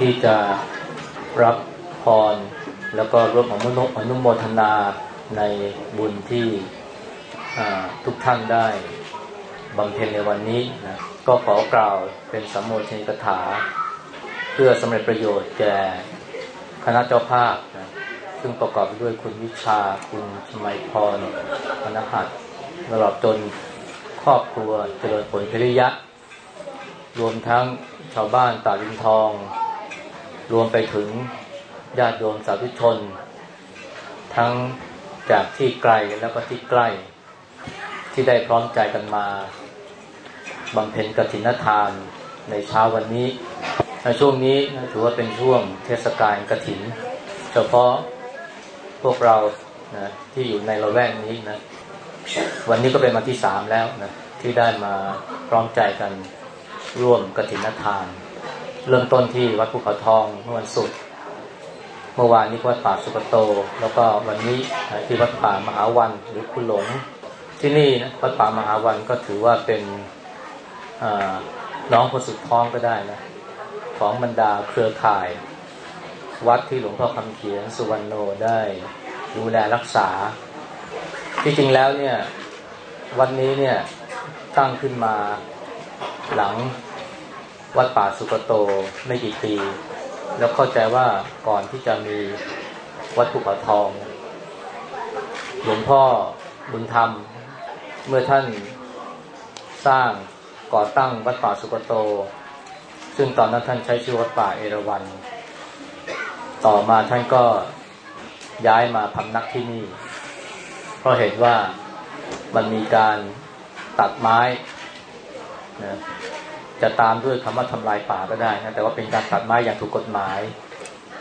ที่จะรับพร แล้วก็ร่วมของอนุโมทนาในบุญที่ทุกท่านได้บำเพ็ญในวันนี้นะก็ขอกล่าวเป็นสัมโมชนิกถา เพื่อสำเร็จประโยชน์แก่คณะเจ้าภาพนะซึ่งประกอบด้วยคุณวิชา คุณชมัยพรพนหัตตลอดจนครอบครัวเจริญผลพิริยะ รวมทั้งชาวบ้านตาดินทอง รวมไปถึงญาติโยมสาธุชน ทั้งจากที่ไกลแล้วก็ที่ใกล้ ที่ได้พร้อมใจกันมาบำเพ็ญกฐินทานในเช้าวันนี้ในช่วงนี้ถือว่าเป็นช่วงเทศกาลกฐิน เฉพาะพวกเรานะที่อยู่ในละแวกนี้นะวันนี้ก็เป็นวันที่สามแล้วนะที่ได้มาพร้อมใจกันร่วมกฐินทาน เริ่มต้นที่วัดภูเขาทองเมื่อวันศุกร์เมื่อวานนี้วัดป่าสุกโต แล้วก็วันนี้ที่วัดป่ามหาวันหรือคุณหลง ที่นี่นะวัดป่ามหาวันก็ถือว่าเป็นน้องคนสุดท้องก็ได้นะของบรรดาเครือข่าย วัดที่หลวงพ่อคำเขียนสุวรรณโนได้ดูแลรักษา ที่จริงแล้วเนี่ย วันนี้เนี่ยตั้งขึ้นมาหลัง วัดป่าสุกโตไม่กี่ปีแล้วเข้าใจว่าก่อนที่จะมีวัดภูเขาทอง หลวงพ่อบุญธรรม เมื่อท่านสร้างก่อตั้งวัดป่าสุกโต ซึ่งตอนนั้นท่านใช้ชื่อวัดป่าเอราวันต่อมาท่านก็ย้ายมาพำนักที่นี่ เพราะเห็นว่ามันมีการตัดไม้นะ จะตามด้วยคำว่าทำลายป่าก็ได้นะแต่ว่าเป็นการตัดไม้อย่างถูกกฎหมาย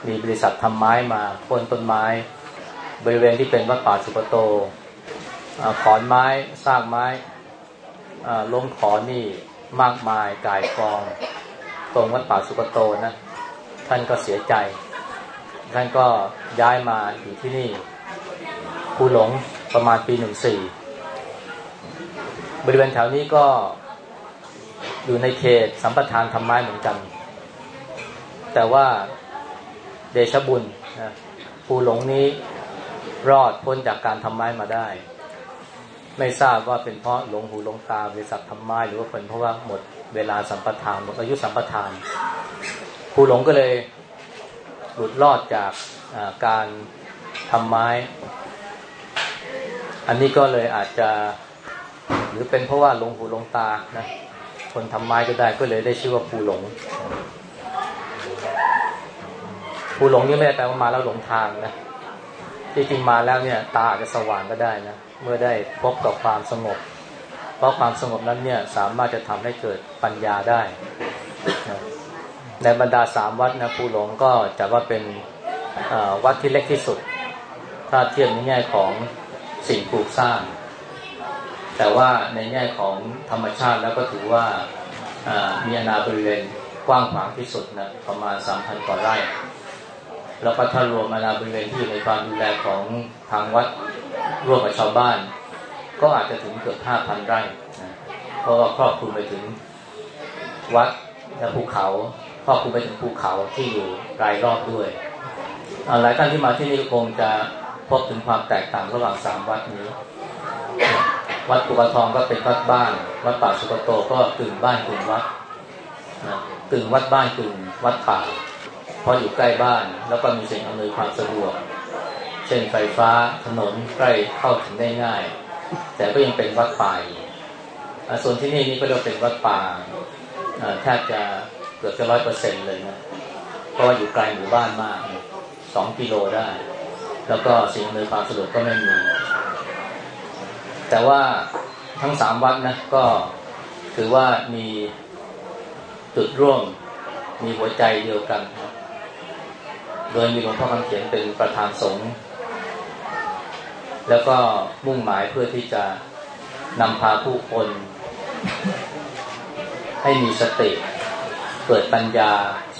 มีบริษัททำไม้มาโค่นต้นไม้ บริเวณที่เป็นวัดป่าสุกโตขอนไม้สร้างไม้ลงขอนี่มากมายกายกอง ตรงวัดป่าสุกโตนะ ท่านก็เสียใจ ท่านก็ย้ายมาอยู่ที่นี่ภูหลงประมาณปีหนึ่งสี่บริเวณแถวนี้ก็ อยู่ในเขตสัมปทานทำไม้เหมือนกัน แต่ว่าเดชบุญนะภูหลงนี้รอดพ้นจากการทำไม้มาได้ ไม่ทราบว่าเป็นเพราะหลงหูหลงตาบริษัททำไม้หรือว่าเป็นเพราะว่าหมดเวลาสัมปทานหมดอายุสัมปทานผู้หลงก็เลยหลุดรอดจากการทำไม้ อันนี้ก็เลยอาจจะ หรือเป็นเพราะว่าหลงหูหลงตานะ คนทำไม้ก็ได้ก็เลยได้ชื่อว่าผู้หลงผู้หลงนี่ไม่ได้แปลว่ามาแล้วหลงทางนะที่จริงมาแล้วเนี่ยตาอาจจะสว่างก็ได้นะเมื่อได้พบกับความสงบ เพราะความสงบนั้นเนี่ยสามารถจะทำให้เกิดปัญญาได้ในบรรดาสามวัดนะภูหลงก็จะว่าเป็นวัดที่เล็กที่สุด ถ้าเทียบในแง่ของสิ่งปลูกสร้าง แต่ว่าในแง่ของธรรมชาติแล้วก็ถือว่ามีอนาบริเวณกว้างขวางที่สุดนะประมาณสามพันกว่าไร่ แล้วก็ถ้ารวมอนาบริเวณที่อยู่ในความดูแลของทางวัดร่วมกับชาวบ้าน ก็อาจจะถึงเกือบห้าพันไร่นะเพราะว่าครอบคลุมไปถึงวัดและภูเขาครอบคลุมไปถึงภูเขาที่อยู่รายรอบด้วยหลายท่านที่มาที่นี่คงจะพบถึงความแตกต่างระหว่างสามวัดนี้ วัดภูกระทองก็เป็นวัดบ้าน วัดป่าสุกโตก็กึ่งบ้านกึ่งวัดนะกึ่งวัดบ้านกึ่งวัดป่าเพราะอยู่ใกล้บ้าน แล้วก็มีสิ่งอำนวยความสะดวก เช่นไฟฟ้าถนนใกล้เข้าถึงได้ง่าย แต่ก็ยังเป็นวัดป่าส่วนที่นี่นี่ก็เรียกเป็นวัดป่าแทบจะเกือบจะร้อยเปอร์เซ็นเลยนะเพราะว่าอยู่ไกลหมู่บ้านมากสองกิโลได้ แล้วก็สิ่งอำนวยความสะดวกก็ไม่มี แต่ว่าทั้งสามวัดนะก็ถือว่ามีจุดร่วมมีหัวใจเดียวกัน โดยมีหลวงพ่อคำเขียนเป็นประธานสงฆ์แล้วก็มุ่งหมายเพื่อที่จะนำพาผู้คน ให้มีสติ เกิดปัญญา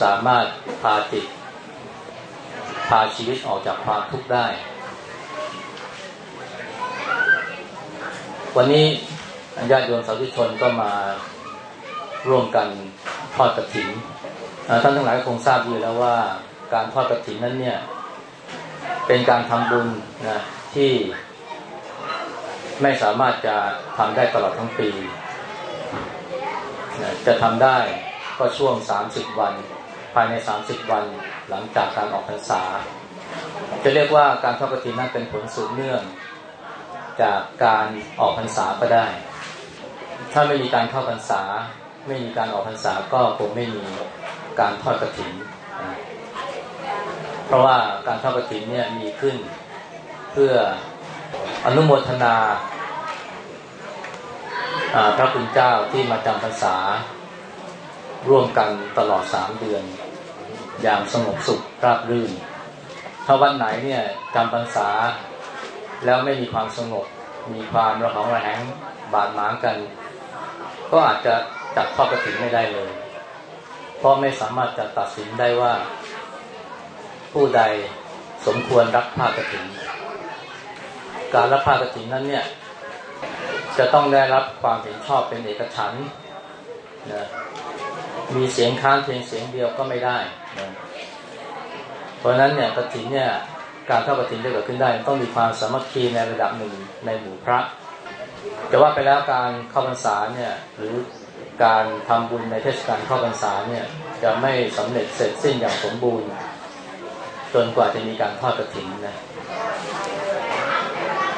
สามารถพาจิต พาชีวิตออกจากความทุกข์ได้ วันนี้ญาติโยมสาธุชนก็มาร่วมกันทอดกระถิ่นท่านทั้งหลายคงทราบอยู่แล้วว่าการทอดกระถิ่นนั้นเนี่ยเป็นการทำบุญนะที่ไม่สามารถจะทำได้ตลอดทั้งปีนะจะทำได้ก็ช่วง 30 วัน ภายใน 30 วันหลังจากการออกพรรษา จะเรียกว่าการทอดกระถิ่นนั้นเป็นผลสืบเนื่อง จากการออกพรรษาก็ได้ ถ้าไม่มีการเข้าพรรษา ไม่มีการออกพรรษาก็คงไม่มีการทอดกระถิ่นเพราะว่าการทอดกระถิ่นเนี่ยมีขึ้นเพื่ออนุโมทนาพระคุณเจ้าที่มาจำพรรษา ร่วมกันตลอดสามเดือน อย่างสงบสุขราบรื่น ถ้าวันไหนเนี่ยจำพรรษา แล้วไม่มีความสงบ มีความระหองระแหงบาดหมางกัน ก็อาจจะจัดทอดกระถิ่นไม่ได้เลย เพราะไม่สามารถจะตัดสินได้ว่า ผู้ใดสมควรรับผ้ากระถิ่นการรับผ้ากระถิ่นนั้นเนี่ย จะต้องได้รับความเห็นชอบเป็นเอกฉันนะมีเสียงค้านเพียงเสียงเดียวก็ไม่ได้นะเพราะนั้นเนี่ยกระถิ่นเนี่ย การเข้ากรถินจะเกิดขึ้นได้ ต้องมีความสามัคคีในระดับหนึ่งในหมู่พระแต่ว่าไปแล้วการเข้าพรรษาเนี่ยหรือการทำบุญในเทศกาลเข้าพรรษาเนี่ยจะไม่สำเร็จเสร็จสิ้นอย่างสมบูรณ์ จนกว่าจะมีการทอดกระถินนะ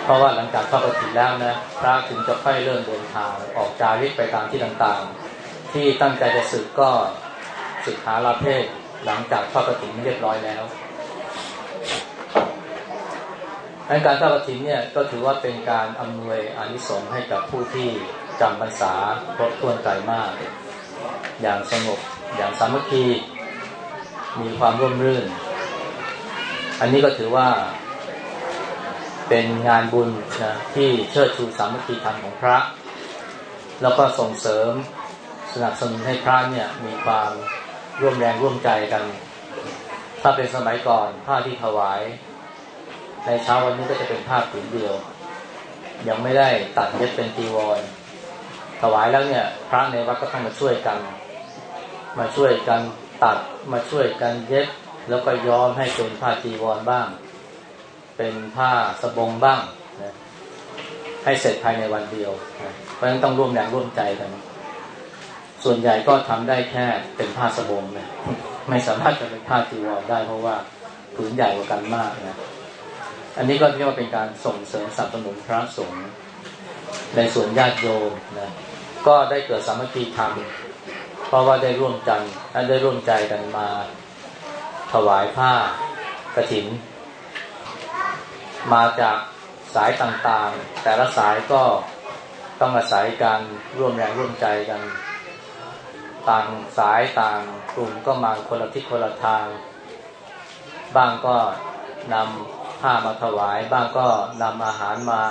เพราะว่าหลังจากทอดกระถิ่นแล้วนะพระถึงจะค่อยเริ่มเดินทางออกจาริกไปตามที่ต่างๆ ที่ตั้งใจจะสึกก็สึกหาลาเพศหลังจากทอดกระถินเรียบร้อยแล้ว การทอดกระถินเนี่ยก็ถือว่าเป็นการอำนวยอานิสงส์ให้กับผู้ที่จำพรรษาครบถ้วนใจมาก อย่างสงบอย่างสามัคคีมีความร่วมรื่น อันนี้ก็ถือว่าเป็นงานบุญนะที่เชิดชูสามัคคีธรรมของพระ แล้วก็ส่งเสริมสนับสนุนให้พระเนี่ยมีความร่วมแรงร่วมใจกัน ถ้าเป็นสมัยก่อนผ้าที่ถวาย ในเช้าวันนี้ก็จะเป็นผ้าผืนเดียว ยังไม่ได้ตัดเย็บเป็นจีวร ถวายแล้วเนี่ย พระในวัดก็ต้องมาช่วยกัน มาช่วยกันตัดมาช่วยกันเย็บ แล้วก็ย้อมให้เป็นผ้าจีวรบ้าง เป็นผ้าสบงบ้างนะให้เสร็จภายในวันเดียวนะเพราะฉะนั้นต้องร่วมแรงร่วมใจกัน ส่วนใหญ่ก็ทำได้แค่เป็นผ้าสบงนะไม่สามารถจะเป็นผ้าจีวรได้เพราะว่าผืนใหญ่กว่ากันมากนะ อันนี้ก็เรียกว่าเป็นการส่งเสริมสนับสนุนพระสงฆ์ในส่วนญาติโยมนะก็ได้เกิดสามัคคีธรรมเพราะว่าได้ร่วมกันได้ร่วมใจกันมาถวายผ้ากระถิน มาจากสายต่างๆ แต่ละสายก็ต้องอาศัยการร่วมแรงร่วมใจกัน ต่างสายต่างกลุ่มก็มาคนละทิศคนละทาง บ้างก็นำ ผ้ามาถวาย บ้างก็นำอาหารมา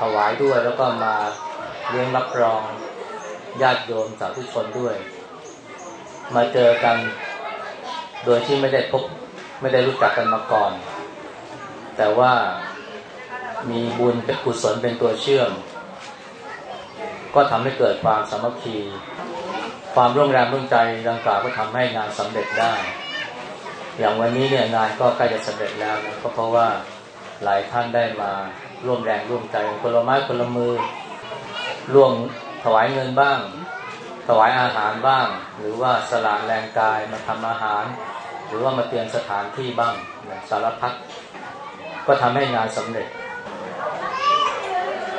ถวายด้วย แล้วก็มาเลี้ยงรับรองญาติโยมสาธุชนด้วย มาเจอกันโดยที่ไม่ได้พบไม่ได้รู้จักกันมาก่อน แต่ว่ามีบุญเป็นกุศลเป็นตัวเชื่อม ก็ทำให้เกิดความสามัคคี ความร่วมแรงร่วมใจดังกล่าวก็ทำให้งานสำเร็จได้ อย่างวันนี้เนี่ยงานก็ใกล้จะสำเร็จแล้วนะก็เพราะว่าหลายท่านได้มาร่วมแรงร่วมใจคนละไม้คนละมือร่วมถวายเงินบ้าง ถวายอาหารบ้าง หรือว่าสละแรงกายมาทำอาหาร หรือว่ามาเตรียมสถานที่บ้างสารพัดก็ทำให้งานสำเร็จ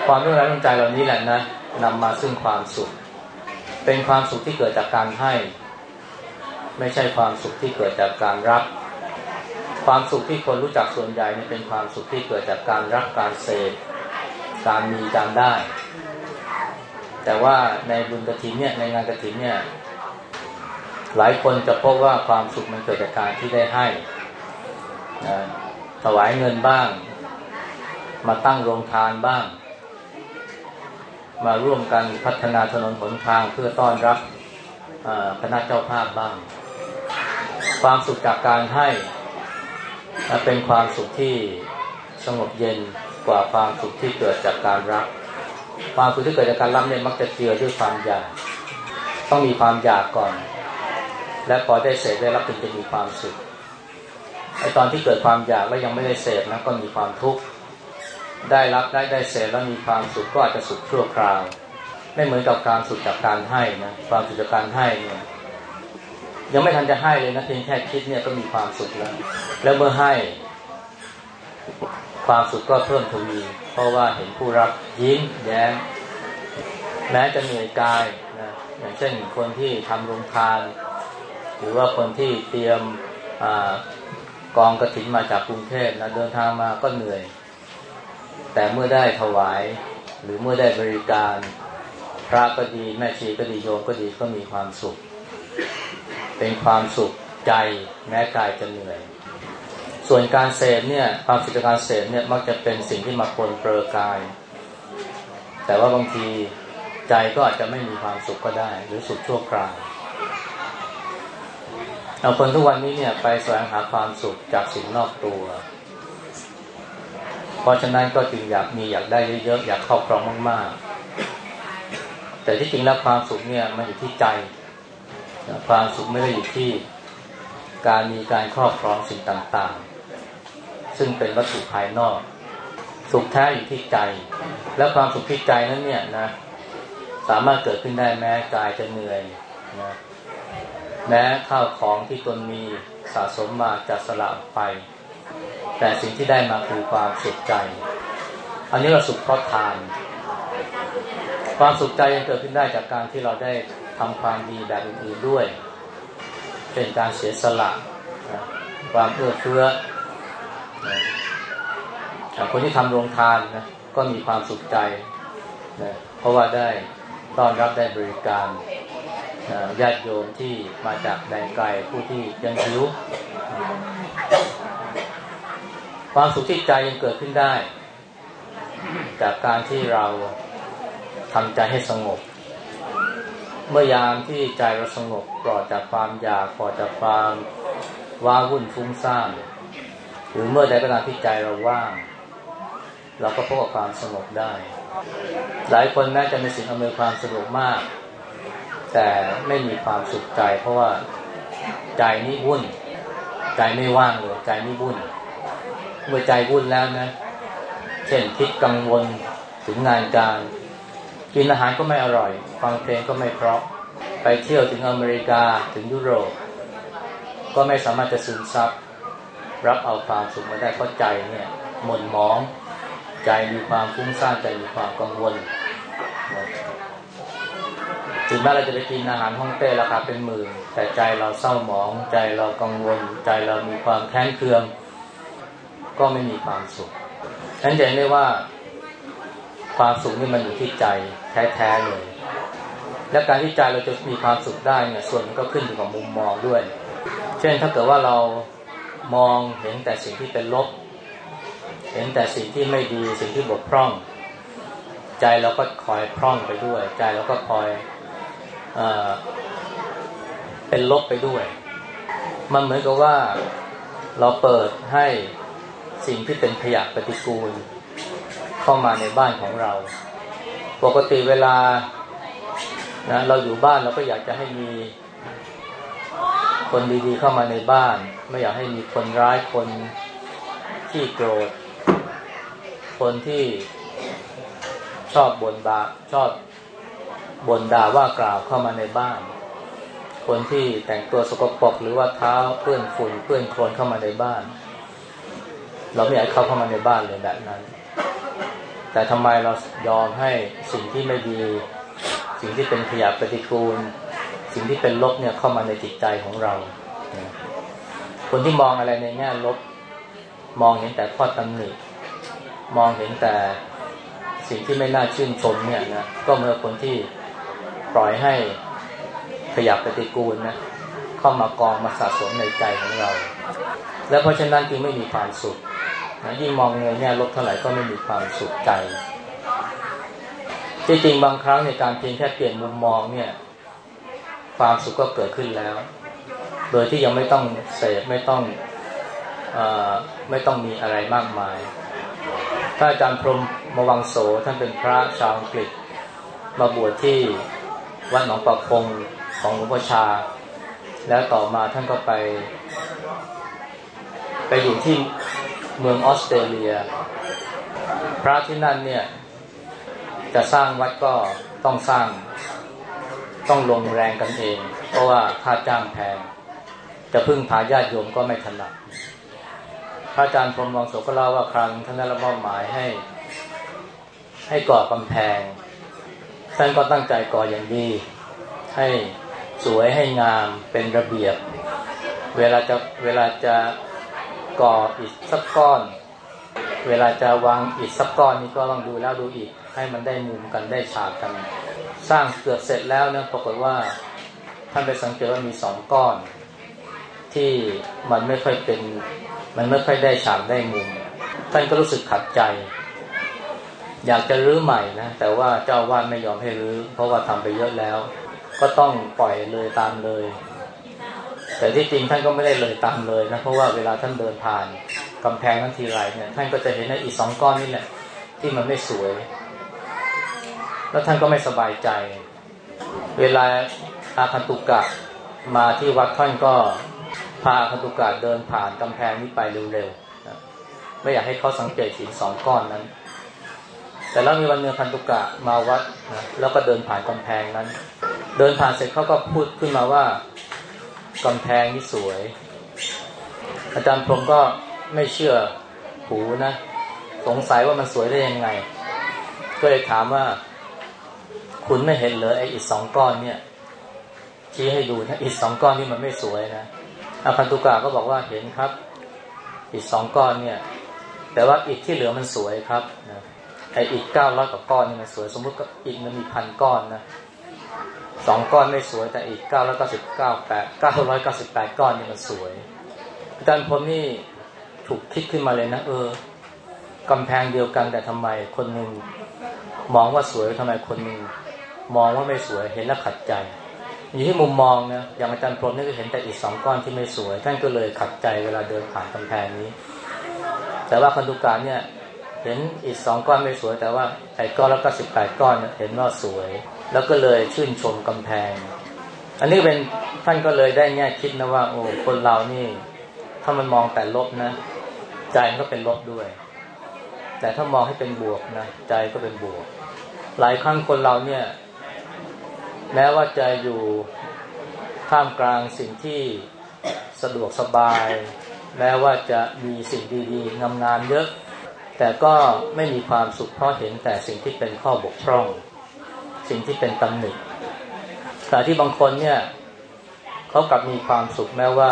ความร่วมแรงร่วมใจเหล่านี้แหละนะนำมาซึ่งความสุข เป็นความสุขที่เกิดจากการให้ ไม่ใช่ความสุขที่เกิดจากการรับ ความสุขที่คนรู้จักส่วนใหญ่นี่เป็นความสุขที่เกิดจากการรับการเสพการมีการได้ แต่ว่าในบุญกระถินเนี่ยในงานกระถินเนี่ยหลายคนจะพบว่าความสุขมันเกิดจากการที่ได้ให้นะถวายเงินบ้าง มาตั้งโรงทานบ้าง มาร่วมกันพัฒนาถนนหนทางเพื่อต้อนรับคณะเจ้าภาพบ้าง ความสุขจากการให้เป็นความสุขที่สงบเย็นกว่าความสุขที่เกิดจากการรับความสุขที่เกิดจากการรับเนี่ยมักจะเจือด้วยความอยากต้องมีความอยากก่อน และพอได้เสพได้รับจึงจะมีความสุขไอตอนที่เกิดความอยากแล้วยังไม่ได้เสพนะก็มีความทุกข์ได้รับได้ได้เสพแล้วมีความสุขก็อาจจะสุขชั่วคราว ไม่เหมือนกับการสุขจากการให้นะความสุขจากการให้เนี่ย ยังไม่ทันจะให้เลยนะเพียงแค่คิดเนี่ยก็มีความสุขแล้ว แล้วเมื่อให้ความสุขก็เพิ่มทวีเพราะว่าเห็นผู้รับยิ้มแย้มแม้จะเหนื่อยกายนะอย่างเช่นคนที่ทำโรงทาน หรือว่าคนที่เตรียมอกองกระถินมาจากกรุงเทพนะเดินทางมาก็เหนื่อย แต่เมื่อได้ถวาย หรือเมื่อได้บริการ พระก็ดีแม่ชีก็ดีโยมก็ดีก็มีความสุข เป็นความสุขใจแม้กายจะเหนื่อย ส่วนการเสพเนี่ยความสุขจากการเสพเนี่ยมักจะเป็นสิ่งที่มาปนเปื้อกาย แต่ว่าบางทีใจก็อาจจะไม่มีความสุขก็ได้ หรือสุขชั่วคราวเอาคนทุกวันนี้เนี่ยไปแสวงหาความสุขจากสิ่งนอกตัว เพราะฉะนั้นก็จึงอยากมีอยากได้เยอะๆอยากครอบครองมากๆ แต่ที่จริงแล้วความสุขเนี่ยมันอยู่ที่ใจ ความสุขไม่ได้อยู่ที่การมีการครอบครองสิ่งต่างๆ ซึ่งเป็นวัตถุภายนอก สุขแท้อยู่ที่ใจ และความสุขที่ใจนั้นเนี่ยนะสามารถเกิดขึ้นได้แม้กายจะเหนื่อยนะแม้ข้าวของที่ตนมีสะสมมาจะสละไป แต่สิ่งที่ได้มาคือความสุขใจ อันนี้เราสุขเพราะทาน ความสุขใจยังเกิดขึ้นได้จากการที่เราได้ ทำความดีแบบอื่นๆด้วย เป็นการเสียสละความเอื้อเฟื้อคนที่ทำโรงทานนะก็มีความสุขใจนะเพราะว่าได้ต้อนรับได้บริการญาติโยมที่มาจากแดนไกลผู้ที่ยังหิวความสุขที่ใจยังเกิดขึ้นได้ จากการที่เราทำใจให้สงบ เมื่อยามที่ใจเราสงบปลอดจากความอยากปลอดจากความว้าวุ่นฟุ้งซ่านหรือเมื่อใดก็ตามที่ใจเราว่าง เราก็พบกับความสงบได้ หลายคนแม้จะมีสิ่งอำนวยความสะดวกมาก แต่ไม่มีความสุขใจ เพราะว่าใจนี่วุ่น ใจไม่ว่างเลยใจนี่วุ่น เมื่อใจวุ่นแล้วนะ เช่นคิดกังวลถึงงานการ กินอาหารก็ไม่อร่อย ฟังเพลงก็ไม่เพราะ ไปเที่ยวถึงอเมริกาถึงยุโรป ก็ไม่สามารถจะซึมซับรับเอาความสุขมาได้เพราะใจเนี่ยหม่นมอง ใจมีความฟุ้งซ่านใจมีความกังวล ถึงแม้เราจะไปกินอาหารฮ่องเต้ราคาเป็นหมื่น แต่ใจเราเศร้าหมอง ใจเรากังวล ใจเรามีความแค้นเคือง ก็ไม่มีความสุขฉะนั้นจได้ว่าความสุขนี่มันอยู่ที่ใจแท้ๆเลย และการที่ใจเราจะมีความสุขได้เนี่ยส่วนมันก็ขึ้นอยู่กับมุมมองด้วย เช่นถ้าเกิดว่าเรามองเห็นแต่สิ่งที่เป็นลบ เห็นแต่สิ่งที่ไม่ดีสิ่งที่บกพร่อง ใจเราก็คอยพร่องไปด้วย ใจเราก็คอยเป็นลบไปด้วย มันเหมือนกับว่าเราเปิดให้สิ่งที่เป็นขยะปฏิกูล เข้ามาในบ้านของเรา ปกติเวลา นะเราอยู่บ้านเราก็อยากจะให้มีคนดีๆเข้ามาในบ้าน ไม่อยากให้มีคนร้ายคนที่โกรธ คนที่ชอบบ่นบาชอบบ่นด่าว่ากล่าวเข้ามาในบ้าน คนที่แต่งตัวสกปรกหรือว่าเท้าเปื้อนฝุ่นเปื้อนโคลนเข้ามาในบ้าน เราไม่อยากเขาเข้ามาในบ้านเลยแบบนั้น แต่ทำไมเรายอมให้สิ่งที่ไม่ดี สิ่งที่เป็นขยะปฏิกูล สิ่งที่เป็นลบเนี่ยเข้ามาในจิตใจของเรา คนที่มองอะไรในแง่ลบ มองเห็นแต่ข้อตำหนิมองเห็นแต่สิ่งที่ไม่น่าชื่นชมเนี่ยนะก็เมื่อคนที่ปล่อยให้ขยับปฏิกูลนะเข้ามากองมาสะสมในใจของเรา และเพราะฉะนั้นจึงไม่มีความสุขนะยิ่งมองในแง่ลบเท่าไหร่ก็ไม่มีความสุขใจ ที่จริงบางครั้งในการเพียงแค่เปลี่ยนมุมมองเนี่ย ความสุขก็เกิดขึ้นแล้ว โดยที่ยังไม่ต้องเสพไม่ต้องอไม่ต้องมีอะไรมากมายถ้าอาจารย์พรมมวังโสท่านเป็นพระชาวอังกฤษ มาบวชที่วัดหนองปะพงของหลวงพ่อชา แล้วต่อมาท่านก็ไป ไปอยู่ที่เมืองออสเตรเลีย พระที่นั่นเนี่ย จะสร้างวัดก็ต้องสร้าง ต้องลงแรงกันเอง เพราะว่าค่าจ้างแพง จะพึ่งพาญาติโยมก็ไม่ถนัดพระอาจารย์พรมวังโสก็เล่าว่าครั้งท่านได้รับมอบหมายให้ ให้ก่อกำแพงท่านก็ตั้งใจก่ออย่างดี ให้สวยให้งามเป็นระเบียบ เวลาจะเวลาจะก่ออิฐสักก้อน เวลาจะวางอิฐสักก้อนนี้ก็ต้องดูแล้วดูอีก ให้มันได้มุมกันได้ฉากกัน สร้างเกือบเสร็จแล้วเนี่ยปรากฏว่าท่านไปสังเกตว่ามีสองก้อน ที่มันไม่ค่อยเป็น มันไม่ค่อยได้ฉากได้มุม ท่านก็รู้สึกขัดใจ อยากจะรื้อใหม่นะแต่ว่าเจ้าวาดไม่ยอมให้รื้อ เพราะว่าทำไปเยอะแล้ว ก็ต้องปล่อยเลยตามเลย แต่ที่จริงท่านก็ไม่ได้เลยตามเลยนะเพราะว่าเวลาท่านเดินผ่าน กำแพงนั้นทีไรเนี่ยท่านก็จะเห็นในอีกสองก้อนนี่แหละที่มันไม่สวย แล้วท่านก็ไม่สบายใจ เวลาอาคันตุกะมาที่วัดท่านก็พาอาคันตุกะเดินผ่านกำแพงนี้ไปเร็วๆไม่อยากให้เขาสังเกตหินสองก้อนนั้น แต่แล้วมีวันหนึ่งคันตุกะมาวัดนะแล้วก็เดินผ่านกำแพงนั้น เดินผ่านเสร็จเขาก็พูดขึ้นมาว่ากำแพงนี่สวย อาจารย์พรมก็ ไม่เชื่อหูนะ สงสัยว่ามันสวยได้ยังไง ก็เลยถามว่า คุณไม่เห็นเลยไอ้อิฐสองก้อนเนี่ยชี้ให้ดูนะอิฐสองก้อนนี่มันไม่สวยนะอาคันตุกะก็บอกว่าเห็นครับ อิฐสองก้อนเนี่ย แต่ว่าอิฐที่เหลือมันสวยครับนะไอ้อิฐเก้าร้อยกว่าก้อนนี่มันสวย สมมติก็อิฐมันมีพันก้อนนะสองก้อนไม่สวยแต่อีกเก้าร้อยเก้าสิบเก้าแปดเก้าร้อยเก้าสิบแปดก้อนนี่มันสวยอาจารย์พลนี่ ถูกคิดขึ้นมาเลยนะ เออกำแพงเดียวกันแต่ทำไมคนหนึ่งมองว่าสวยทำไมคนหนึ่งมองว่าไม่สวยเห็นแล้วขัดใจอยู่ที่มุมมองนะอย่างอาจารย์พลนี่ก็เห็นแต่อีกสองก้อนที่ไม่สวย ท่านก็เลยขัดใจเวลาเดินผ่านกำแพงนี้ แต่ว่าคันธุการเนี่ย เห็นอีกสองก้อนไม่สวย แต่ว่าไอ้ก้อนแล้วก็สิบแปดก้อนเห็นว่าสวย แล้วก็เลยชื่นชมกำแพง อันนี้เป็นท่านก็เลยได้แง่คิดนะว่า โอ้คนเรานี่ ถ้ามันมองแต่ลบนะ ใจมันก็เป็นลบด้วย แต่ถ้ามองให้เป็นบวกนะใจก็เป็นบวก หลายครั้งคนเราเนี่ย แม้ว่าจะอยู่ท่ามกลางสิ่งที่สะดวกสบาย แม้ว่าจะมีสิ่งดีๆงามๆเยอะ แต่ก็ไม่มีความสุขเพราะเห็นแต่สิ่งที่เป็นข้อบกพร่อง สิ่งที่เป็นตำหนิแต่ที่บางคนเนี่ยเขากลับมีความสุขแม้ว่า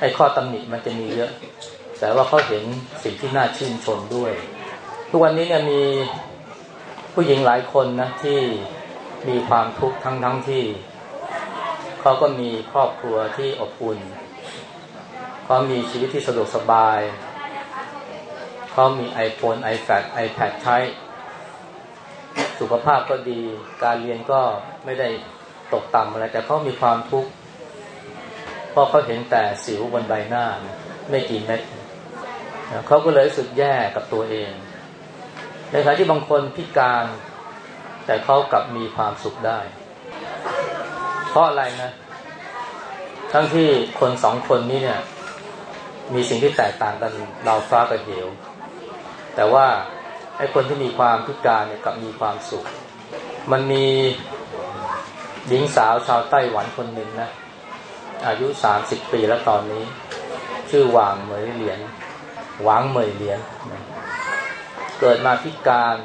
ไอ้ข้อตำหนิมันจะมีเยอะ แต่ว่าเขาเห็นสิ่งที่น่าชื่นชมด้วย ทุกวันนี้เนี่ยมีผู้หญิงหลายคนนะที่มีความทุกข์ทั้งทั้งที่เขาก็มีครอบครัวที่อบอุ่นเขามีชีวิตที่สะดวกสบายเขามี iPhone iPad iPad ใช้ สุขภาพก็ดี การเรียนก็ไม่ได้ตกต่ำอะไร แต่เขามีความทุกข์ ราะเขาเห็นแต่สิวบนใบหน้าไม่กี่เม็ดเขาก็เลยรู้สึกแย่กับตัวเอง ในขณะที่บางคนพิการ แต่เขากลับมีความสุขได้ เพราะอะไรนะ ทั้งที่คนสองคนนี้เนี่ย มีสิ่งที่แตกต่างกันเราฟ้ากับเหว แต่ว่าไอ้คนที่มีความพิการเนี่ยกับมีความสุข มันมีหญิงสาวชาวไต้หวันคนหนึ่งนะ อายุสามสิบปีแล้วตอนนี้ ชื่อหวางเหมยเหรียญหวางเหมยเหรียญเกิดมาพิการ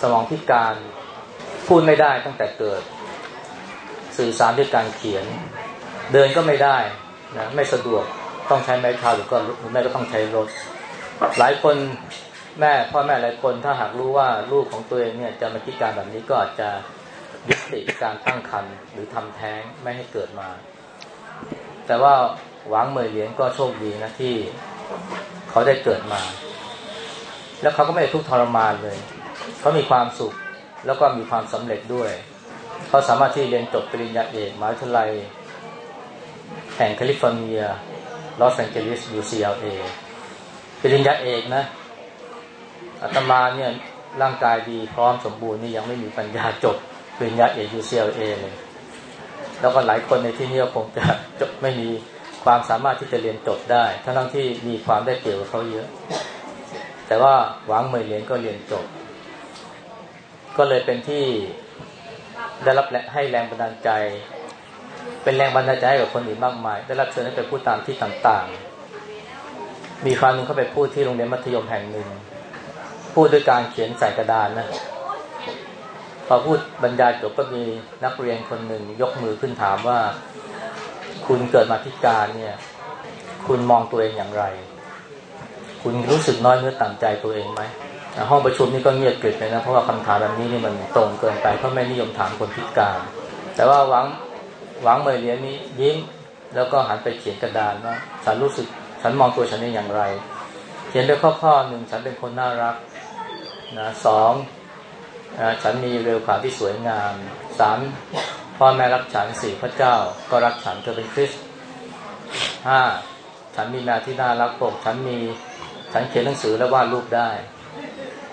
สมองพิการพูดไม่ได้ตั้งแต่เกิด สื่อสารด้วยการเขียน เดินก็ไม่ได้นะไม่สะดวกต้องใช้ไม้เท้าหรือก็หรือแม่ก็ต้องใช้รถ หลายคนแม่พ่อแม่หลายคนถ้าหากรู้ว่าลูกของตัวเองเนี่ยจะมาพิการแบบนี้ก็อาจจะยุติการตั้งครรภ์หรือทำแท้งไม่ให้เกิดมา แต่ว่าหวังเมยเหรียญก็โชคดีนะที่เขาได้เกิดมา แล้วเขาก็ไม่ได้ทุกข์ทรมานเลย เขามีความสุขแล้วก็มีความสำเร็จด้วย เขาสามารถที่เรียนจบปริญญาเอกมหาวิทยาลัยแห่งแคลิฟอร์เนียลอสแองเจลิส UCLA ปริญญาเอกนะอาตมาเนี่ยร่างกายดีพร้อมสมบูรณ์นี่ยังไม่มีปัญญาจบปริญญาเอก UCLA เลย แล้วก็หลายคนในที่นี้ก็คงจะจบไม่มีความสามารถที่จะเรียนจบได้ ทั้งที่มีความได้เปรียบเขาเยอะ แต่ว่าหวังเมยเรียนก็เรียนจบ ก็เลยเป็นที่ได้รับให้แรงบันดาลใจ เป็นแรงบันดาลใจให้กับคนอื่นมากมาย ได้รับเชิญให้ไปพูดตามที่ต่างๆ มีครั้งหนึ่งเขาไปพูดที่โรงเรียนมัธยมแห่งหนึ่ง พูดด้วยการเขียนใส่กระดานนะ พอพูดบรรยายจบก็มีนักเรียนคนหนึ่งยกมือขึ้นถามว่า คุณเกิดมาพิการเนี่ย คุณมองตัวเองอย่างไร คุณรู้สึกน้อยเนื้อต่ำใจตัวเองไหมห้องประชุมนี่ก็เงียบกริบเลยนะเพราะว่าคำถามแบบนี้นี่มันตรงเกินไปเขาะไม่นิยมถามคนพิการ แต่ว่าหวังหวังเมยเลียนี้ยิ้มแล้วก็หันไปเขียนกระดานว่าฉันรู้สึกฉันมองตัวฉันเองอย่างไร เขียนด้วยข้อข้อหนึ่งฉันเป็นคนน่ารักนะสอง ฉันมีเร็วขาที่สวยงามสามพ่อแม่รักฉันสี่พระเจ้าก็รักฉันเธอเป็นคริสห้าฉันมีแมวที่น่ารักหกฉันมีฉันเขียนหนังสือและวาดรูปได้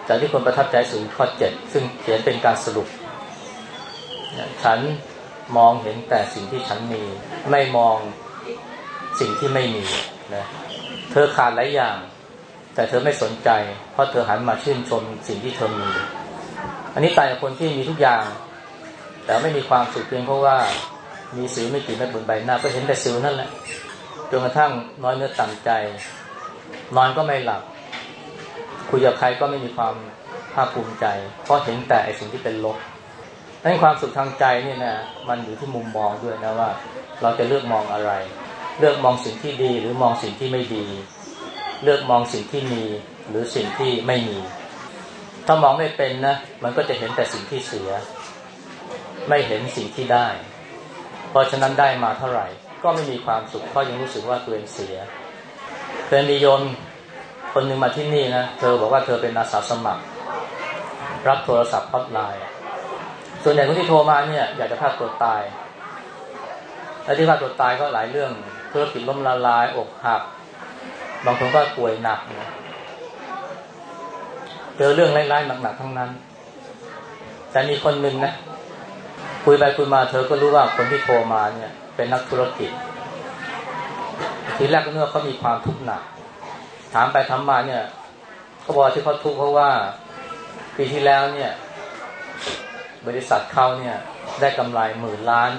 จากที่คนประทับใจสูงข้อเจ็ดซึ่งเขียนเป็นการสรุป ฉันมองเห็นแต่สิ่งที่ฉันมี ไม่มองสิ่งที่ไม่มีนะเธอขาดหลายอย่าง แต่เธอไม่สนใจ เพราะเธอหันมาชื่นชมสิ่งที่เธอมี อันนี้ต่างจากคนที่มีทุกอย่าง แต่ไม่มีความสุขเพียงเพราะว่ามีสิวไม่กี่เม็ดบนใบหน้าก็เห็นแต่สิวนั่นแหละจนกระทั่งน้อยเนื้อต่ำใจ นอนก็ไม่หลับ คุยกับใครก็ไม่มีความภาคภูมิใจ เพราะเห็นแต่ไอสิ่งที่เป็นลบดังนั้นความสุขทางใจนี่นะมันอยู่ที่มุมมองด้วยนะว่า เราจะเลือกมองอะไร เลือกมองสิ่งที่ดีหรือมองสิ่งที่ไม่ดี เลือกมองสิ่งที่มีหรือสิ่งที่ไม่มี ถ้ามองไม่เป็นนะ มันก็จะเห็นแต่สิ่งที่เสีย ไม่เห็นสิ่งที่ได้ เพราะฉะนั้นได้มาเท่าไหร่ ก็ไม่มีความสุข เพราะยังรู้สึกว่าตัวเองเสียเคยมีโยมคนหนึ่งมาที่นี่นะ เธอบอกว่าเธอเป็นอาสาสมัคร รับโทรศัพท์ฮอตไลน์ส่วนใหญ่คนที่โทรมาเนี่ย อยากจะฆ่าตัวตาย และที่ฆ่าตัวตายก็หลายเรื่องธุรกิจล้มละลายอกหัก บางคนก็ป่วยหนักนะ เจอเรื่องร้ายๆหนักๆทั้งนั้น แต่มีคนหนึ่งนะคุยไปคุยมาเธอก็รู้ว่าคนที่โทรมาเนี่ย เป็นนักธุรกิจ ทีแรกก็นึกว่าเขามีความทุกข์หนัก ถามไปทำมาเนี่ยเขาบอกที่เขาทุกข์เพราะว่าปีที่แล้วเนี่ย บริษัทเขาเนี่ย ได้กำไรหมื่นล้าน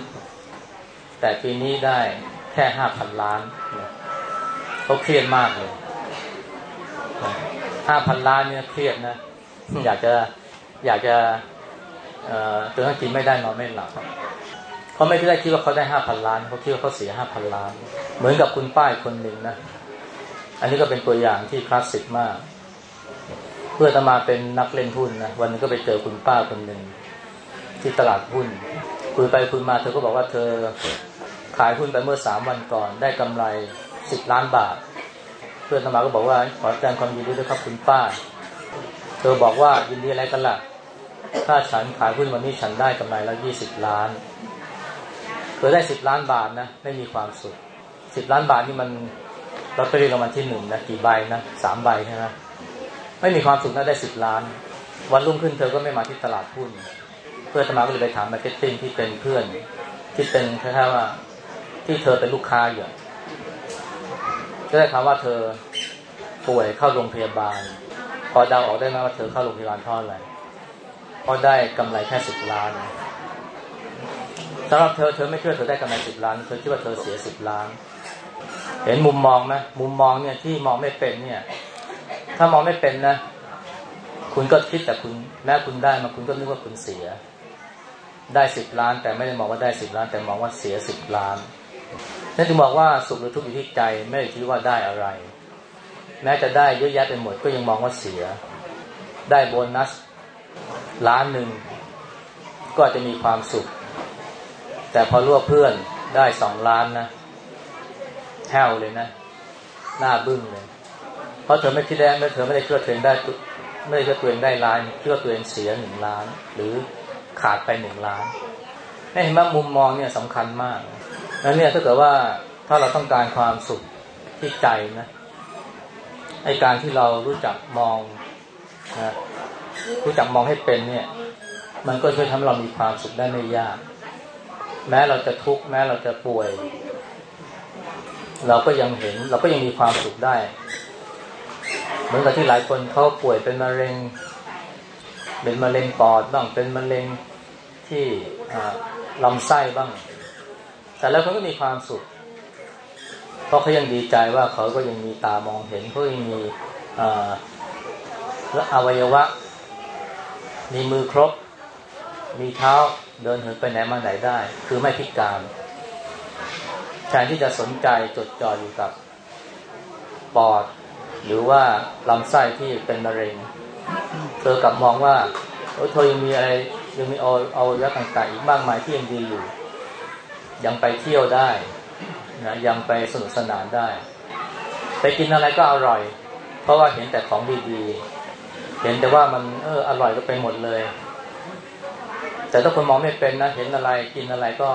แต่ปีนี้ได้แค่ห้าพันล้านเขาเครียดมากเลย ห้าพันล้านเนี่ยเครียดนะ อยากจะอยากจะเอ่อตื่นกินไม่ได้นอนไม่หลับเขาไม่ได้คิดว่าเขาได้ห้าพันล้านเขาคิดว่าเขาเสียห้าพันล้าน เหมือนกับคุณป้ายคนหนึ่งนะ อันนี้ก็เป็นตัวอย่างที่คลาสสิกมาก เพื่อจะมาเป็นนักเล่นหุ้นนะวันนี้ก็ไปเจอคุณป้าคนหนึ่งที่ตลาดหุ้น คุยไปคุยมาเธอก็บอกว่าเธอขายหุ้นไปเมื่อสามวันก่อน ได้กำไรสิบล้านบาท เพื่อนธรรมาก็บอกว่าขอแสดงความยินดีด้วยครับคุณป้า เธอบอกว่ายินดีอะไรกันล่ะ ถ้าฉันขายหุ้นวันนี้ฉันได้กำไรแล้วยี่สิบล้าน เธอได้สิบล้านบาทนะไม่มีความสุขสิบล้านบาทนี่มันลอตเตอรี่รางวัลที่หนึ่งนะกี่ใบนะสามใบใช่ไหมไม่มีความสุขนะได้สิบล้าน วันรุ่งขึ้นเธอก็ไม่มาที่ตลาดหุ้น เพื่อนอาตมาก็เลยไปถาม marketing ที่เป็นเพื่อน ที่เป็นคล้ายๆว่าที่เธอเป็นลูกค้าอยู่ก็ได้คำว่าเธอป่วยเข้าโรงพยาบาล พอเดาออกได้ไหมว่าเธอเข้าโรงพยาบาลเพราะอะไรเพราะได้กำไรแค่สิบล้านสำหรับเธอเธอไม่เชื่อเธอได้กำไรสิบล้าน เธอคิดว่าเธอเสียสิบล้าน เห็นมุมมองไหมมุมมองเนี่ยที่มองไม่เป็นเนี่ย ถ้ามองไม่เป็นนะ คุณก็คิดแต่คุณแม้คุณได้มาคุณก็นึกว่าคุณเสีย ได้สิบล้าน แต่ไม่ได้มองว่าได้สิบล้าน แต่มองว่าเสียสิบล้าน นั่นจึงบอกว่าสุขหรือทุกข์อยู่ที่ใจไม่ได้คิดว่าได้อะไร แม้จะได้เยอะแยะไปหมดก็ยังมองว่าเสีย ได้โบนัสล้านหนึ่งก็จจะมีความสุข แต่พอรู้ว่าเพื่อนได้สองล้านนะแห้วเลยนะ หน้าบึ้งเลย เพราะเธอไม่คิดได้ไม่เธอไม่ได้เชื่อตัวเองได้ไม่ได้เชื่อตัวเองได้ล้านเชื่อตัวเองเสียหนึ่งล้าน หรือขาดไปหนึ่งล้านเห็นว่ามุมมองเนี่ยสำคัญมาก นเนี่ยถ้าเกิดว่าถ้าเราต้องการความสุขที่ใจนะไอการที่เรารู้จักมองนะรู้จักมองให้เป็นเนี่ย มันก็ช่วยทำให้เรามีความสุขได้ไม่ยาก แม้เราจะทุกข์แม้เราจะป่วย เราก็ยังเห็น เราก็ยังมีความสุขได้ เหมือนกับที่หลายคนเขาป่วยเป็นมะเร็ง เป็นมะเร็งปอดบ้างเป็นมะเร็งที่ลำไส้บ้าง แต่แล้วเขาก็มีความสุข เพราะเขายังดีใจว่าเขาก็ยังมีตามองเห็นเขายังมีอวัยวะ มีมือครบ มีเท้าเดินเหินไปไหนมาไหนได้ คือไม่พิการแทนที่จะสนใจจดจ่ออยู่กับปอด หรือว่าลำไส้ที่เป็นมะเร็ง เธอกลับมองว่าเธอยังมีอะไรยังมีเอาเอายอะต่างๆอีกมากมายที่ยังดีอยู่ ยังไปเที่ยวได้นะยังไปสนุกสนานได้ ไปกินอะไรก็อร่อย เพราะว่าเห็นแต่ของดีๆ เห็นแต่ว่ามันเอออร่อยก็ไปหมดเลย แต่ถ้าคนมองไม่เป็นนะเห็นอะไรกินอะไรก็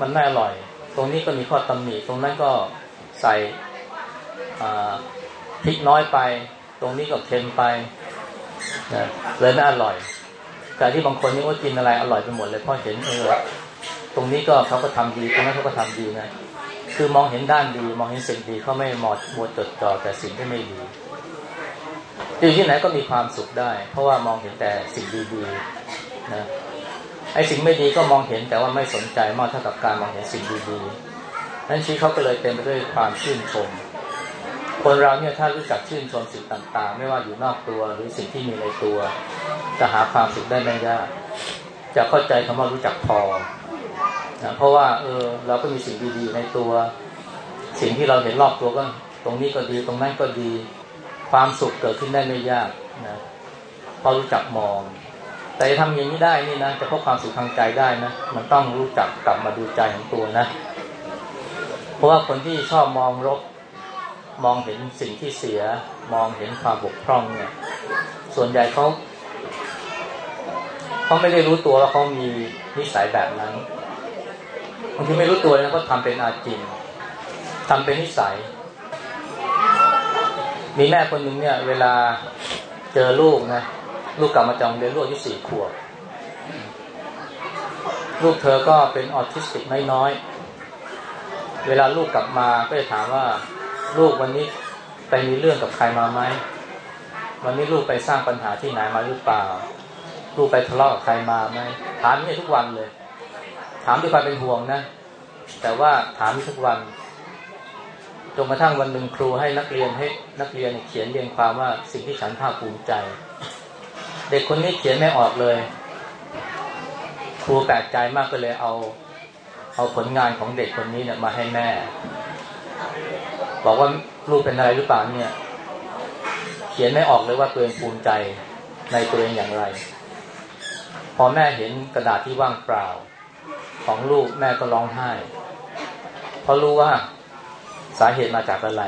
มันไม่อร่อย ตรงนี้ก็มีข้อตำหนิตรงนั้นก็ใส่พริกน้อยไป ตรงนี้ก็เค็มไปนะเลยไม่อร่อย แต่ที่บางคนนี่ว่ากินอะไรอร่อยไปหมดเลยเพราะเห็นเออ ตรงนี้ก็เขาก็ทำดีตรงนั้นเขาก็ทำดีนะคือมองเห็นด้านดี มองเห็นสิ่งดีเขาไม่หมดมัวจดจ่อแต่สิ่งที่ไม่ดีอยู่ที่ไหนก็มีความสุขได้ เพราะว่ามองเห็นแต่สิ่งดีๆนะไอ้สิ่งไม่ดีก็มองเห็นแต่ว่าไม่สนใจมากเท่ากับการมองเห็นสิ่งดีๆนั้นชีวิตเขาก็เลยเต็มไปด้วยความชื่นชม คนเราเนี่ยถ้ารู้จักชื่นชมสิ่งต่าง ๆ ไม่ว่าอยู่นอกตัวหรือสิ่งที่มีในตัว จะหาความสุขได้ไม่ยากจะเข้าใจคำว่ารู้จักพอ นะเพราะว่าเออเราก็มีสิ่งดีๆในตัว สิ่งที่เราเห็นรอบตัวก็ ตรงนี้ก็ดีตรงนั้นก็ดี ความสุขเกิดขึ้นได้ไม่ยากนะพอรู้จักมอง แต่จะทำอย่างนี้ได้นี่นะจะพบความสุขทางใจได้นะมันต้องรู้จักกลับมาดูใจของตัวนะ เพราะว่าคนที่ชอบมองรบมองเห็นสิ่งที่เสีย มองเห็นความบกพร่องเนี่ย ส่วนใหญ่เขาเขาไม่ได้รู้ตัวว่าเขามีนิสัยแบบนั้น บางทีไม่รู้ตัวนะเขาทำเป็นอาจินทำเป็นนิสัย มีแม่คนหนึ่งเนี่ย เวลาเจอลูกนะลูกกลับมาจองเรียนลูกอายุสี่ขวบลูกเธอก็เป็นออทิสติกน้อยๆ เวลาลูกกลับมาก็จะถามว่า ลูกวันนี้ไปมีเรื่องกับใครมาไหม วันนี้ลูกไปสร้างปัญหาที่ไหนมาหรือเปล่า ลูกไปทะเลาะกับใครมาไหมถามนี่ทุกวันเลย ถามด้วยความเป็นห่วงนะ แต่ว่าถามทุกวันจนกระทั่งวันหนึ่งครูให้นักเรียนให้นักเรียนเขียนเรียงความว่าสิ่งที่ฉันภาคภูมิใจ เด็กคนนี้เขียนไม่ออกเลย ครูแปลกใจมากก็เลยเอา เอาผลงานของเด็กคนนี้เนี่ยมาให้แม่ บอกว่าลูกเป็นอะไรหรือเปล่าเนี่ย เขียนไม่ออกเลยว่าตัวเองภูมิใจในตัวเองอย่างไร พอแม่เห็นกระดาษที่ว่างเปล่า ของลูกแม่ก็ร้องไห้ เพราะรู้ว่าสาเหตุมาจากอะไร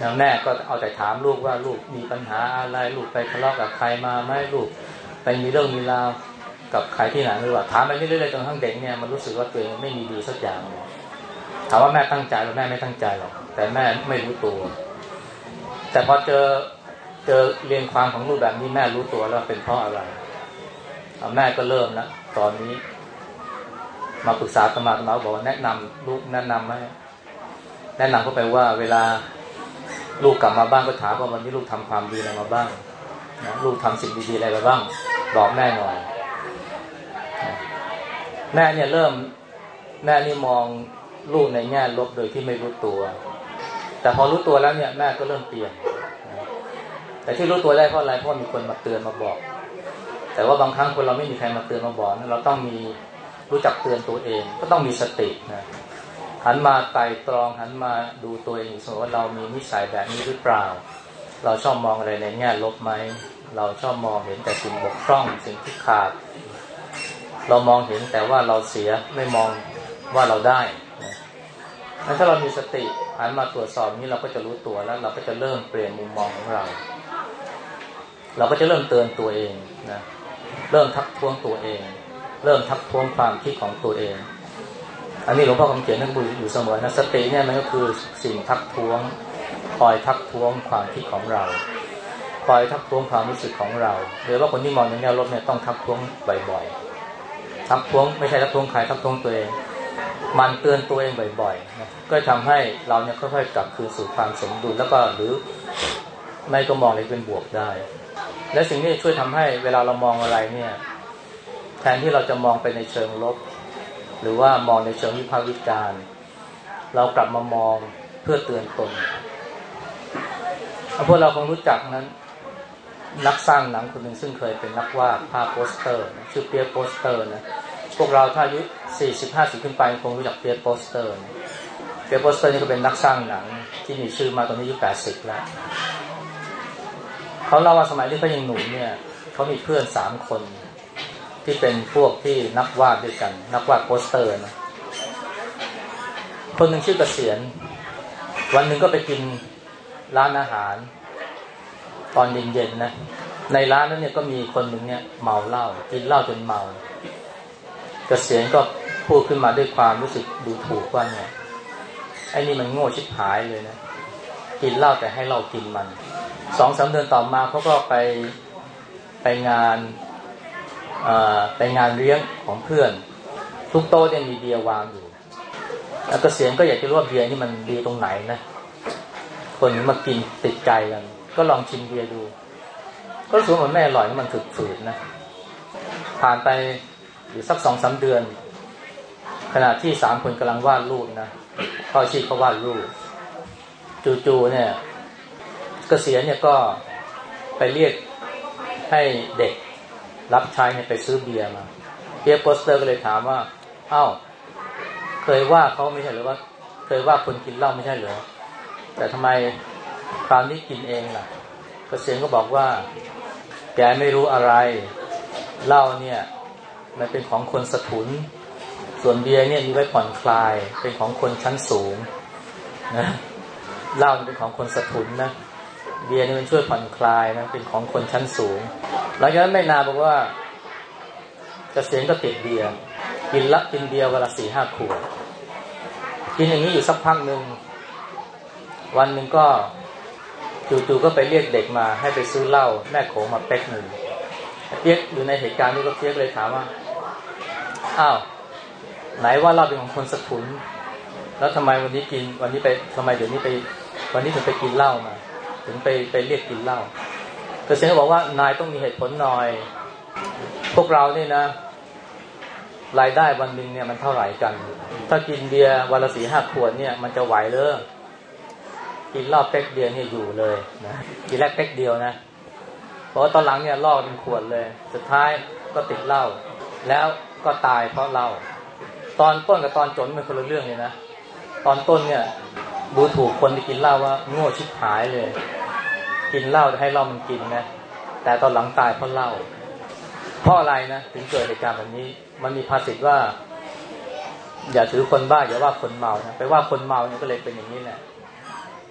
นะแม่ก็เอาแต่ถามลูกว่าลูกมีปัญหาอะไร ลูกไปทะเลาะกับใครมาไหมลูกไปมีเรื่องมีราวกับใครที่ไหนหรือว่าถามไปเรื่อยๆจนทั้งเด็กเนี่ยมันรู้สึกว่าตัวเองไม่มีดีสักอย่างถามว่าแม่ตั้งใจหรือแม่ไม่ตั้งใจหรอกแต่แม่ไม่รู้ตัว แต่พอเจอเจอเรียนความของลูกแบบนี้แม่รู้ตัวแล้วเป็นเพราะอะไรแม่ก็เริ่มแล้วตอนนี้ มาปรึกษาธรรมาธรรมาบอกว่าแนะนำลูกแนะนำไหมแนะนำเขาไปว่า เวลาลูกกลับมาบ้านก็ถามว่าวันนี้ลูกทำความดีอะไรมาบ้างนะลูกทำสิ่งดีๆอะไรไปบ้าง บอกแม่หน่อยแม่เนี่ยเริ่มแม่นี่มองลูกในแง่ลบโดยที่ไม่รู้ตัว แต่พอรู้ตัวแล้วเนี่ยแม่ก็เริ่มเปลี่ยน แต่ที่รู้ตัวได้เพราะอะไรเพราะมีคนมาเตือนมาบอก แต่ว่าบางครั้งคนเราไม่มีใครมาเตือนมาบอกเราต้องมี รู้จักเตือนตัวเอง ก็ต้องมีสตินะหันมาไต่ตรองหันมาดูตัวเองสมมติว่าเรามีนิสัยแบบนี้หรือเปล่า เราชอบมองอะไรในแง่ลบไหมเราชอบมองเห็นแต่สิ่งบกพร่องสิ่งที่ขาด เรามองเห็นแต่ว่าเราเสียไม่มองว่าเราได้นะถ้าเรามีสติหันมาตรวจสอบนี้เราก็จะรู้ตัวแล้ว เราก็จะเริ่มเปลี่ยนมุมมองของเรา เราก็จะเริ่มเตือนตัวเองนะเริ่มทักท้วงตัวเอง เริ่มทักท้วงความคิดของตัวเอง อันนี้หลวงพ่อคำเขียนนั่นบุอยู่เสมอนะสติเนี่ยมันก็คือสิ่งทักท้วงคอยทักท้วงความคิดของเราคอยทักท้วงความรู้สึกของเราหรือว่าคนที่มองในแนวลบเนี่ยต้องทักท้วงบ่อยๆ ทักท้วงไม่ใช่ทักท้วงใครทักท้วงตัวเอง มันเตือนตัวเองบ่อยๆนะก็ทำให้เราเนี่ยค่อยๆกลับคืนสู่ความสมดุลแล้วก็หรือไม่ก็มองอะไรเป็นบวกได้ และสิ่งนี้ช่วยทำให้เวลาเรามองอะไรเนี่ย แทนที่เราจะมองไปในเชิงลบ หรือว่ามองในเชิงวิพากษ์วิจารณ์เรากลับมามองเพื่อเตือนตนพวกเราคงรู้จักนั้น นักสร้างหนังคนหนึ่งซึ่งเคยเป็นนักวาดภาพโปสเตอร์ ชื่อเปี๊ยกโปสเตอร์นะพวกเราถ้าอายุสี่สิบห้าสิบขึ้นไปคงรู้จักเปี๊ยกโปสเตอร์เปี๊ยกโปสเตอร์นี่ก็เป็นนักสร้างหนัง ที่มีชื่อมาตอนนี้อายุแปดสิบแล้วเขาเล่าว่าสมัยที่เขายังหนุ่มเนี่ยเขามีเพื่อนสามคน ที่เป็นพวกที่นักวาดด้วยกัน นักวาดโปสเตอร์นะคนหนึ่งชื่อเกษียณ วันหนึ่งก็ไปกินร้านอาหาร ตอนเย็นๆนะ ในร้านนั้นเนี่ยก็มีคนหนึ่งเนี่ยเมาเหล้ากินเหล้าจนเมาเกษียณก็พูดขึ้นมาด้วยความรู้สึกดูถูกว่าเนี่ยไอ้นี่มันโง่ชิบหายเลยนะกินเหล้าแต่ให้เรากินมันสองสาเดือนต่อมาเขาก็ไปไปงาน ไปงานเลี้ยงของเพื่อน ทุกโต๊ะเนี่ยมีเบียร์วางอยู่ แล้วก็เสียงก็อยากจะรู้ว่าเบียร์นี่มันดีตรงไหนนะคนมากินติดใจกันก็ลองชิมเบียร์ดู ก็รู้สึกมันไม่อร่อยมันฝืดๆนะ ผ่านไปอยู่สักสองสาเดือน ขณะที่สามคนกำลังวาดรูปนะพ่อชีเขาวาดรูปจู่ๆเนี่ยเกษียณเนี่ยก็ไปเรียกให้เด็ก รับใช้เนี่ยไปซื้อเบียร์มาเบียร์โปสเตอร์ก็เลยถามว่า เอา้า เคยว่าเขาไม่ใช่หรือว่า เคยว่าคนกินเหล้าไม่ใช่หรือแต่ทำไมคราวนี้กินเองล่ะกระเสียงก็บอกว่า แกไม่รู้อะไรเหล้าเนี่ย มันเป็นของคนสถุน ส่วนเบียร์เนี่ยมีไว้ผ่อนคลาย เป็นของคนชั้นสูงนะเหล้าเป็นของคนสถุนนะเบียร์นี่มันช่วยผ่อนคลายนะเป็นของคนชั้นสูง หลังจากนั้นไม่นานบอกว่า จะเกษียณก็ติดเบียร์กินละกินเบียร์เวลาสี่ห้าขวดกินอย่างนี้อยู่สักพักหนึ่งวันหนึ่งก็จู่ๆก็ไปเรียกเด็กมาให้ไปซื้อเหล้าแม่โขงมาเป๊กหนึ่งเปียกอยู่ในเหตุการณ์นี้ก็เปียกเลยถามว่าอ้าวไหนว่าเหล้าเป็นของคนสกุลแล้วทำไมวันนี้กิน วันนี้ไปทำไมเดี๋ยวนี้ไป วันนี้ถึงไปกินเหล้ามา ถึงไปไปเรียกกินเหล้า แต่เสียงบอกว่านายต้องมีเหตุผลหน่อย พวกเราเนี่ยนะ รายได้วันหนึ่งเนี่ยมันเท่าไหร่กัน ถ้ากินเบียร์วันละสี่ห้าขวดเนี่ยมันจะไหวเลยกินรอบเป๊กเดียวเนี่ยอยู่เลยนะกินแรกเป๊กเดียวนะเพราะตอนหลังเนี่ยล่อเป็นขวดเลย สุดท้ายก็ติดเหล้าแล้วก็ตายเพราะเหล้าตอนต้นกับตอนจนมันคนละเรื่องเลยนะตอนต้นเนี่ยดูถูกคนที่กินเหล้าว่าโง่ชิบหายเลย กินเหล้าให้เหล้ามันกินนะแต่ตอนหลังตายเพราะเหล้าเพราะอะไรนะถึงเกิดเหตุการณ์แบบนี้ มันมีภาษิตว่า อย่าถือคนบ้าอย่าว่าคนเมานะไปว่าคนเมาเนี่ยก็เลยเป็นอย่างนี้แหละ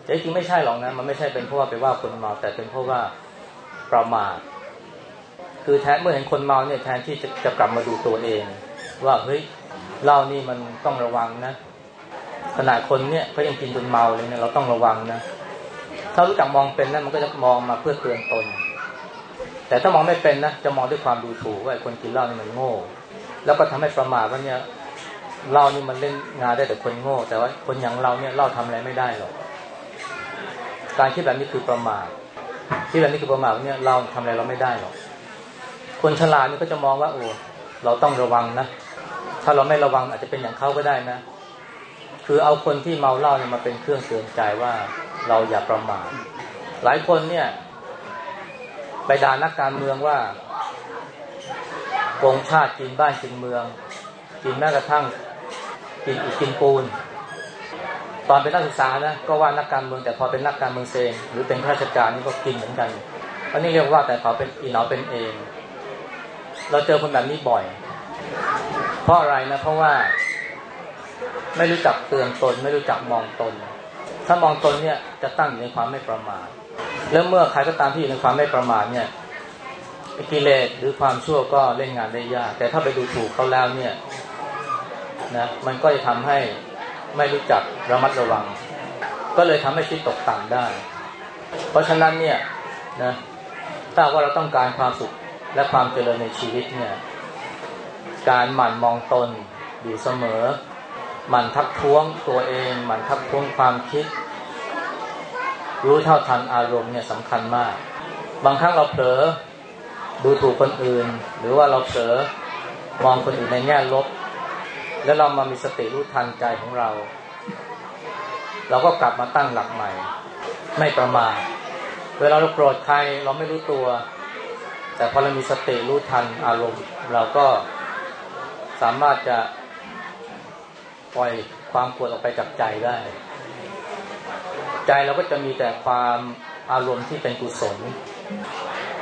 แต่จริงไม่ใช่หรอกนะมันไม่ใช่เป็นเพราะว่าไปว่าคนเมา แต่เป็นเพราะว่าประมาทคือแทนเมื่อเห็นคนเมาเนี่ยแทนที่จะจะกลับมาดูตัวเอง ว่าเฮ้ยเรานี่มันต้องระวังนะขนาดคนเนี่ยเขายังกินจนเมาเลยเนี่ยเราต้องระวังนะ ถ้ารู้จักมองเป็นนะมันก็จะมองมาเพื่อเตือนตน แต่ถ้ามองไม่เป็นนะจะมองด้วยความดูถูกว่าคนกินเหล้านี่มันโง่ แล้วก็ทำให้ประมาทว่าเนี่ยเรานี่มันเล่นงานได้แต่คนโง่ แต่ว่าคนอย่างเราเนี่ยเราทำอะไรไม่ได้หรอกการคิดแบบนี้คือประมาทคิดแบบนี้คือประมาทว่าเนี่ยเราทำอะไรเราไม่ได้หรอกคนฉลาดนี่ก็จะมองว่าโอ้เราต้องระวังนะถ้าเราไม่ระวังอาจจะเป็นอย่างเขาก็ได้นะ คือเอาคนที่เมาเหล้าเนี่ยมาเป็นเครื่องเตือนใจว่า เราอย่าประมาทหลายคนเนี่ย ไปด่านักการเมืองว่าโกงชาติกินบ้านกินเมือง กินแม้กระทั่งกินอิกินปูน ตอนเป็นนักศึกษานะก็ว่านักการเมืองแต่พอเป็นนักการเมืองเซงหรือเป็นข้าราชการนี่ก็กินเหมือนกันอันนี้เรียกว่าแต่เขาเป็นอีหนอเป็นเอง เราเจอคนแบบนี้บ่อย เพราะอะไรนะ เพราะว่า ไม่รู้จักเตือนตน ไม่รู้จักมองตน ถ้ามองตนเนี่ยจะตั้งอยู่ในความไม่ประมาทแล้วเมื่อใครก็ตามที่อยู่ในความไม่ประมาทเนี่ยกิเลสหรือความชั่วก็เล่นงานได้ยาก แต่ถ้าไปดูถูกเขาแล้วเนี่ยนะมันก็จะทำให้ไม่รู้จักระมัดระวัง ก็เลยทำให้ชีวิตตกต่ำได้ เพราะฉะนั้นเนี่ยนะถ้าว่าเราต้องการความสุขและความเจริญในชีวิตเนี่ย การหมั่นมองตนอยู่เสมอ มั่นทักท้วงตัวเองหมั่นทักท้วงความคิด รู้เท่าทันอารมณ์เนี่ยสำคัญมาก บางครั้งเราเผลอดูถูกคนอื่น หรือว่าเราเผลอมองคนอื่นในแง่ลบ แล้วเรามามีสติรู้ทันใจของเรา เราก็กลับมาตั้งหลักใหม่ ไม่ประมาทเวลาเราโกรธใครเราไม่รู้ตัว แต่พอเรามีสติรู้ทันอารมณ์ เราก็สามารถจะ ปล่อยความโกรธออกไปจากใจได้ ใจเราก็จะมีแต่ความอารมณ์ที่เป็นกุศล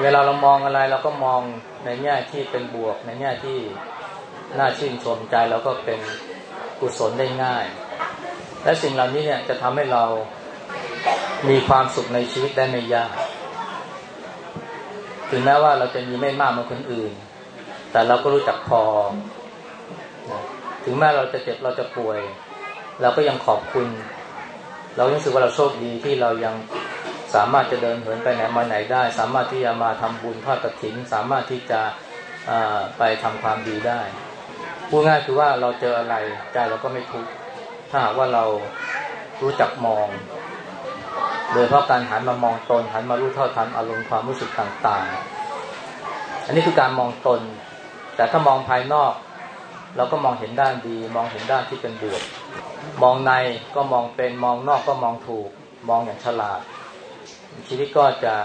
เวลาเรามองอะไรเราก็มองในแง่ที่เป็นบวก ในแง่ที่น่าชื่นชมใจเราก็เป็นกุศลได้ง่าย และสิ่งเหล่านี้เนี่ยจะทำให้เรามีความสุขในชีวิตได้ไม่ยากถึงแม้ว่าเราจะมีไม่มากเหมือนคนอื่น แต่เราก็รู้จักพอ ถึงแม้เราจะเจ็บเราจะป่วย เราก็ยังขอบคุณ เรารู้สึกว่าเราโชคดีที่เรายังสามารถจะเดินเหินไปไหนมาไหนได้ สามารถที่จะมาทำบุญทอดกระถิน สามารถที่จะไปทำความดีได้พูดง่ายคือว่าเราเจออะไรใจเราก็ไม่ทุกข์ถ้าหากว่าเรารู้จักมอง โดยเพราะการหันมามองตนหันมารู้เท่าทันอารมณ์ความรู้สึกต่างๆ อันนี้คือการมองตน แต่ถ้ามองภายนอก เราก็มองเห็นด้านดี มองเห็นด้านที่เป็นบวก มองในก็มองเป็นมองนอกก็มองถูก มองอย่างฉลาด ชีวิตก็จะ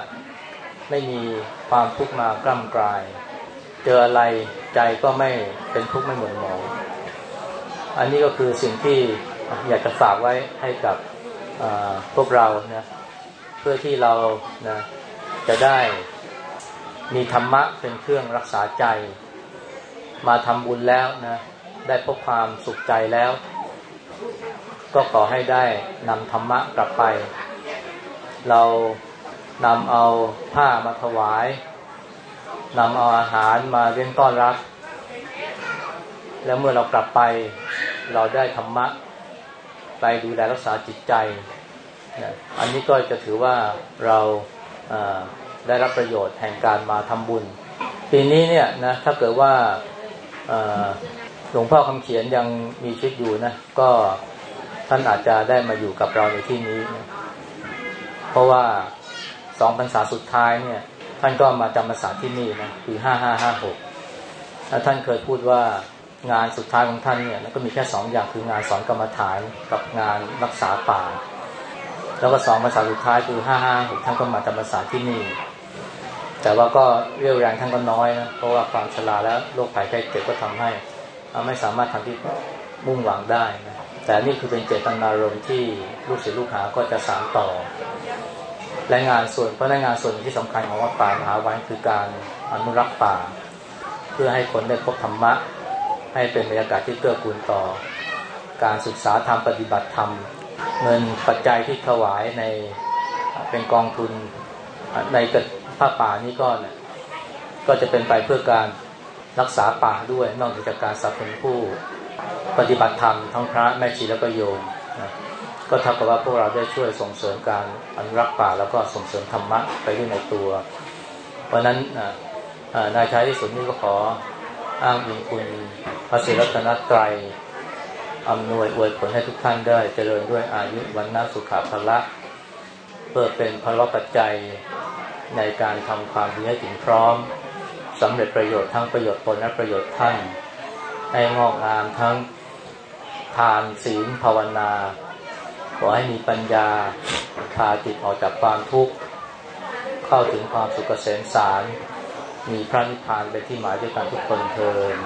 ไม่มีความทุกข์มากล้ำกลาย เจออะไรใจก็ไม่เป็นทุกข์ไม่หม่นหมองอันนี้ก็คือสิ่งที่อยากจะฝากไว้ให้กับพวกเรานะเพื่อที่เรานะจะได้มีธรรมะเป็นเครื่องรักษาใจ มาทำบุญแล้วนะ ได้พบความสุขใจแล้ว ก็ขอให้ได้นำธรรมะกลับไป เรานำเอาผ้ามาถวายนำเอาอาหารมาเลี้ยงต้อนรับ แล้วเมื่อเรากลับไป เราได้ธรรมะ ไปดูแลรักษาจิตใจนะอันนี้ก็จะถือว่าเราได้รับประโยชน์แห่งการมาทำบุญ ปีนี้เนี่ยนะถ้าเกิดว่า หลวงพ่อคำเขียนยังมีชีวิตอยู่นะ ก็ท่านอาจจะได้มาอยู่กับเราในที่นี้นะเพราะว่าสองพรรษาสุดท้ายเนี่ย ท่านก็มาจำพรรษาที่นี่นะปีห้าห้าห้าหกท่านเคยพูดว่างานสุดท้ายของท่านเนี่ยก็มีแค่สองอย่างคืองานสอนกรรมฐานกับงานรักษาป่า แล้วก็สองภาษาสุดท้ายคือห้าห้าหกท่านก็มาจำภาษาที่นี่ แต่ว่าก็เรี่ยวแรงท่านก็น้อยนะเพราะว่าความชราและโรคภัยไข้เจ็บก็ทำให้ไม่สามารถทำที่มุ่งหวังได้นะแต่นี่คือเป็นเจตนารมณ์ที่ลูกศิษย์ลูกหาก็จะสานต่อ และงานส่วนเพราะงานส่วนที่สำคัญของวัดป่ามหาวันคือการอนุรักษ์ป่า เพื่อให้คนได้พบธรรมะ ให้เป็นบรรยากาศที่เกื้อกูลต่อ การศึกษาธรรมปฏิบัติธรรม เงินปัจจัยที่ถวายในเป็นกองทุนในก ผ้าป่านี้ก็เนี่ยก็จะเป็นไปเพื่อการรักษาป่าด้วย นอกจากการสับสนผู้ปฏิบัติธรรมทั้งพระแม่ชีแล้วก็โยมนะก็เท่ากับว่าพวกเราได้ช่วยส่งเสริมการอนุรักษ์ป่าแล้วก็ส่งเสริมธรรมะไปด้วยในตัว เพราะนั้นนายชายที่สุดนี้ก็ขออ้างอิงคุณพระศิรัตนตรัยอำนวยอวยผลให้ทุกท่านได้ เจริญด้วยอายุวันนาสุขภาภละเพื่อเป็นพลปัจจัย ในการทำความดีให้ถึงพร้อมสำเร็จประโยชน์ทั้งประโยชน์ตนและประโยชน์ท่าน ให้งอกงามทั้งทานศีลภาวนา ขอให้มีปัญญาพาจิตออกจากความทุกข์ เข้าถึงความสุขเกษมสาร มีพระนิพพานเป็นที่หมายด้วยกันทุกคนเทิน